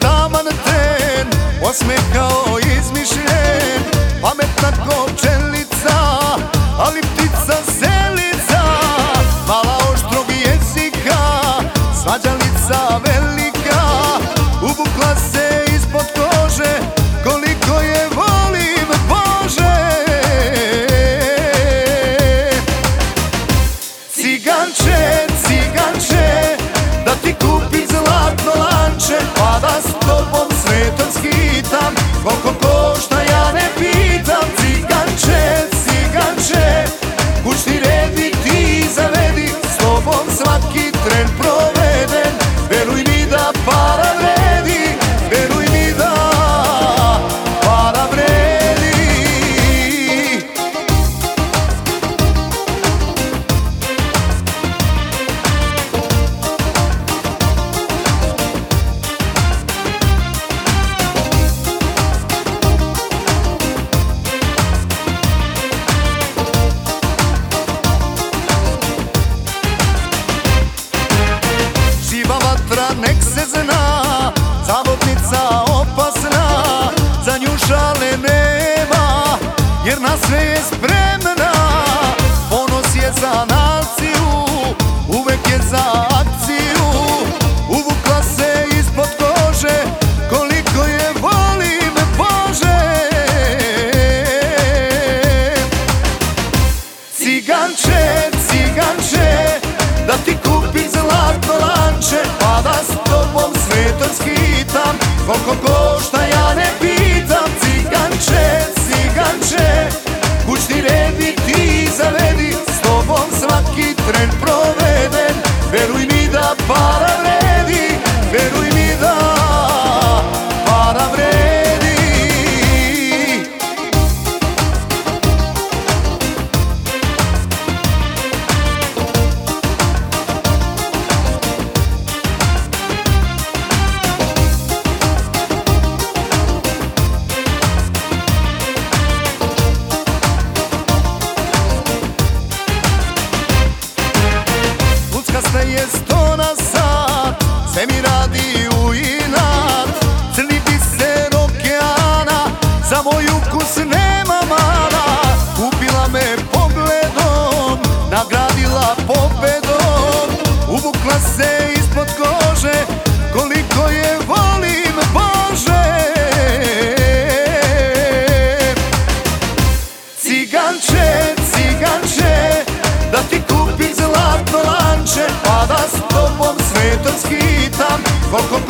taman tren Osmeh kao izmišljen Pametna ko pčelica Ali ptica selica Mala oštrog jezika Svađalica velika Ubukla se ispod kože Koliko je volim Bože. Ciganče, ciganče Da ti kupim zlatno lanče Pa da s tobom svetom skitam Koliko košta zna Zavodnica opasna Za nju šale nema Jer na sve je spremna Iskasne je sto na sat. Sve mi radi u Vou